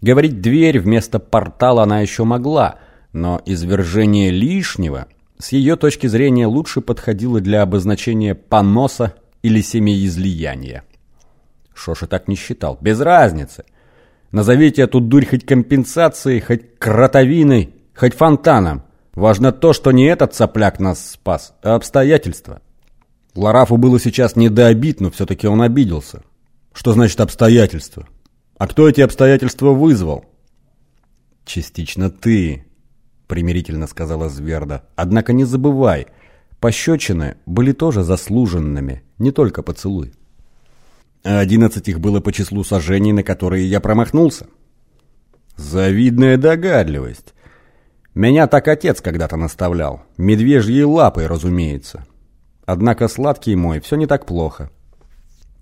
Говорить «дверь» вместо «портала» она еще могла, но извержение лишнего с ее точки зрения лучше подходило для обозначения поноса или семяизлияния. Шоша так не считал. Без разницы. Назовите эту дурь хоть компенсацией, хоть кротовиной, хоть фонтаном. Важно то, что не этот сопляк нас спас, а обстоятельства. Ларафу было сейчас не до обид, но все-таки он обиделся. Что значит обстоятельства? А кто эти обстоятельства вызвал? Частично ты, примирительно сказала Зверда. Однако не забывай, пощечины были тоже заслуженными, не только поцелуй. А одиннадцать их было по числу сожжений, на которые я промахнулся. Завидная догадливость. Меня так отец когда-то наставлял. Медвежьей лапой, разумеется. Однако, сладкий мой, все не так плохо.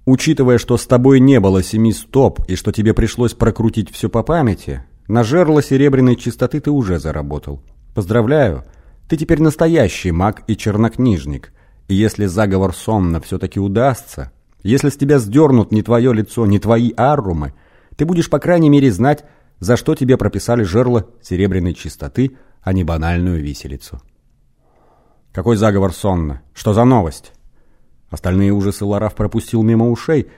Учитывая, что с тобой не было семи стоп и что тебе пришлось прокрутить все по памяти, на жерло серебряной чистоты ты уже заработал. Поздравляю, ты теперь настоящий маг и чернокнижник. И если заговор сонно все-таки удастся, если с тебя сдернут не твое лицо, не твои аррумы, ты будешь, по крайней мере, знать, за что тебе прописали жерло серебряной чистоты, а не банальную виселицу. Какой заговор сонно? Что за новость? Остальные ужасы Лараф пропустил мимо ушей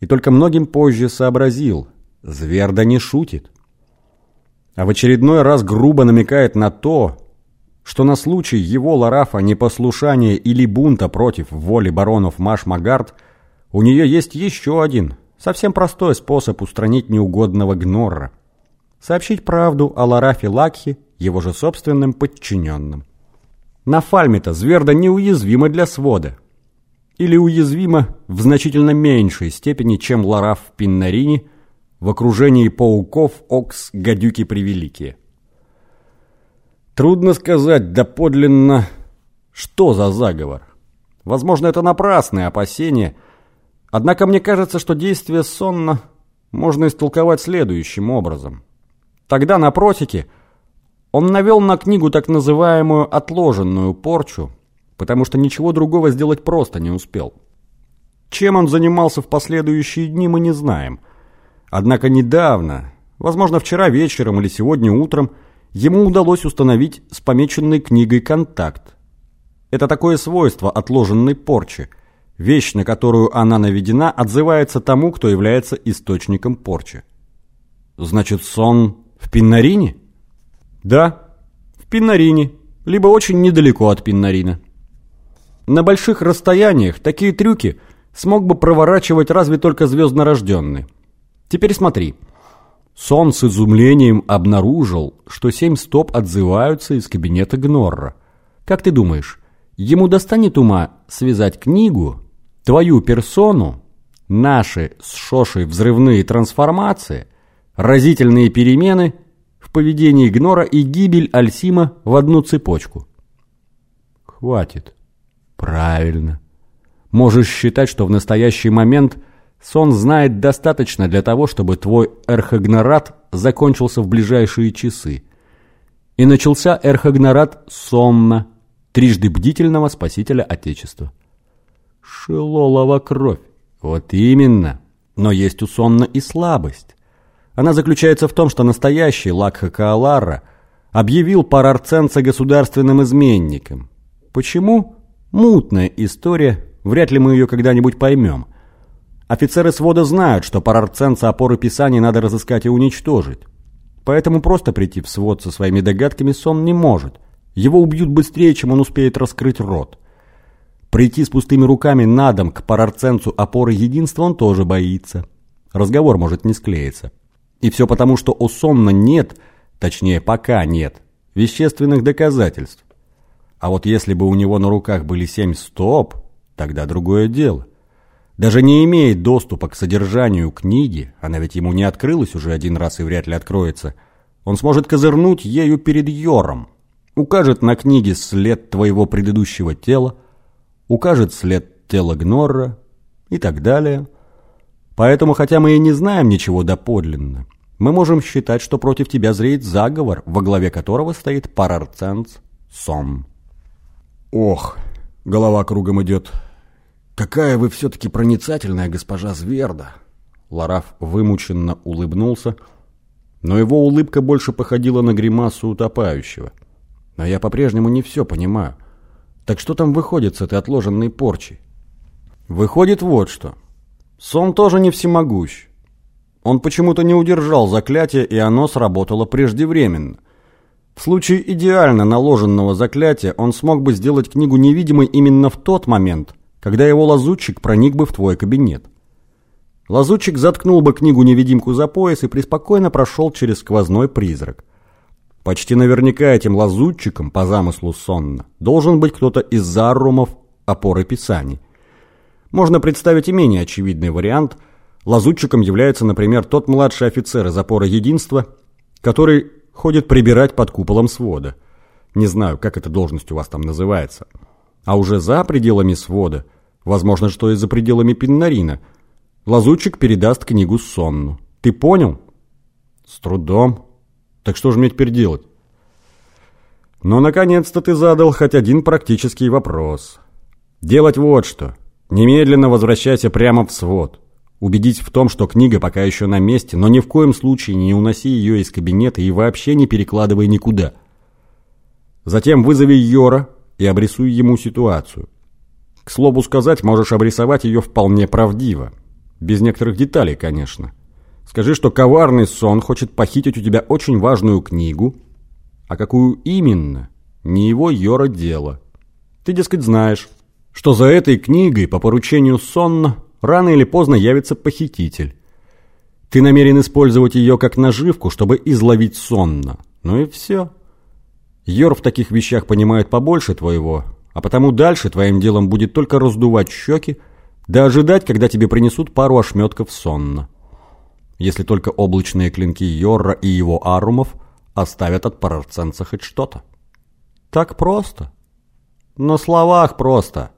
и только многим позже сообразил. Зверда не шутит. А в очередной раз грубо намекает на то, что на случай его Ларафа непослушания или бунта против воли баронов Маш-Магард – у нее есть еще один, совсем простой способ устранить неугодного Гнорра. Сообщить правду о Ларафе Лакхе, его же собственным подчиненным. На Фальме-то Зверда неуязвима для свода. Или уязвима в значительно меньшей степени, чем Лараф в Пиннарине, в окружении пауков Окс гадюки превеликие. Трудно сказать доподлинно, что за заговор. Возможно, это напрасные опасения – Однако мне кажется, что действие сонно можно истолковать следующим образом. Тогда на протике он навел на книгу так называемую «отложенную порчу», потому что ничего другого сделать просто не успел. Чем он занимался в последующие дни, мы не знаем. Однако недавно, возможно, вчера вечером или сегодня утром, ему удалось установить с помеченной книгой контакт. Это такое свойство отложенной порчи – Вещь, на которую она наведена, отзывается тому, кто является источником порчи. Значит, сон в Пиннарине? Да, в Пиннарине, либо очень недалеко от Пиннарина. На больших расстояниях такие трюки смог бы проворачивать разве только звезднорожденный. Теперь смотри. Сон с изумлением обнаружил, что семь стоп отзываются из кабинета Гнорра. Как ты думаешь, ему достанет ума связать книгу твою персону, наши с Шошей взрывные трансформации, разительные перемены в поведении Гнора и гибель Альсима в одну цепочку. Хватит. Правильно. Можешь считать, что в настоящий момент сон знает достаточно для того, чтобы твой эрхогнорат закончился в ближайшие часы. И начался эрхогнорат сонно, трижды бдительного спасителя Отечества. Шелолова кровь. Вот именно. Но есть у Сонна и слабость. Она заключается в том, что настоящий Лакха Каалара объявил парарценца государственным изменником. Почему? Мутная история, вряд ли мы ее когда-нибудь поймем. Офицеры свода знают, что парарценца опоры Писаний надо разыскать и уничтожить. Поэтому просто прийти в свод со своими догадками Сон не может. Его убьют быстрее, чем он успеет раскрыть рот. Прийти с пустыми руками на дом к парарценцу опоры единства он тоже боится. Разговор может не склеиться. И все потому, что у Сонна нет, точнее пока нет, вещественных доказательств. А вот если бы у него на руках были семь стоп, тогда другое дело. Даже не имея доступа к содержанию книги, она ведь ему не открылась уже один раз и вряд ли откроется, он сможет козырнуть ею перед Йором, укажет на книге след твоего предыдущего тела, укажет след тела Гнорра и так далее. Поэтому, хотя мы и не знаем ничего доподлинно, мы можем считать, что против тебя зреет заговор, во главе которого стоит Парарценц Сом. Ох, голова кругом идет. Какая вы все-таки проницательная госпожа Зверда. Лараф вымученно улыбнулся, но его улыбка больше походила на гримасу утопающего. Но я по-прежнему не все понимаю. Так что там выходит с этой отложенной порчей? Выходит вот что. Сон тоже не всемогущ. Он почему-то не удержал заклятие, и оно сработало преждевременно. В случае идеально наложенного заклятия он смог бы сделать книгу невидимой именно в тот момент, когда его лазутчик проник бы в твой кабинет. Лазутчик заткнул бы книгу-невидимку за пояс и преспокойно прошел через сквозной призрак. Почти наверняка этим лазутчиком, по замыслу сонна, должен быть кто-то из зарумов опоры писаний. Можно представить и менее очевидный вариант. Лазутчиком является, например, тот младший офицер из опоры единства, который ходит прибирать под куполом свода. Не знаю, как эта должность у вас там называется. А уже за пределами свода, возможно, что и за пределами Пиннарина – Лазутчик передаст книгу Сонну. Ты понял? С трудом. Так что же мне теперь делать? Но, наконец-то, ты задал хоть один практический вопрос. Делать вот что. Немедленно возвращайся прямо в свод. Убедись в том, что книга пока еще на месте, но ни в коем случае не уноси ее из кабинета и вообще не перекладывай никуда. Затем вызови Йора и обрисуй ему ситуацию. К слову сказать, можешь обрисовать ее вполне правдиво. Без некоторых деталей, конечно. Скажи, что коварный сон хочет похитить у тебя очень важную книгу, а какую именно, не его Йора дело. Ты, дескать, знаешь, что за этой книгой по поручению сонна рано или поздно явится похититель. Ты намерен использовать ее как наживку, чтобы изловить сонно. Ну и все. Йор в таких вещах понимает побольше твоего, а потому дальше твоим делом будет только раздувать щеки, да ожидать, когда тебе принесут пару ошметков сонно. Если только облачные клинки Йорра и его арумов оставят от парарценца хоть что-то. Так просто. На словах просто.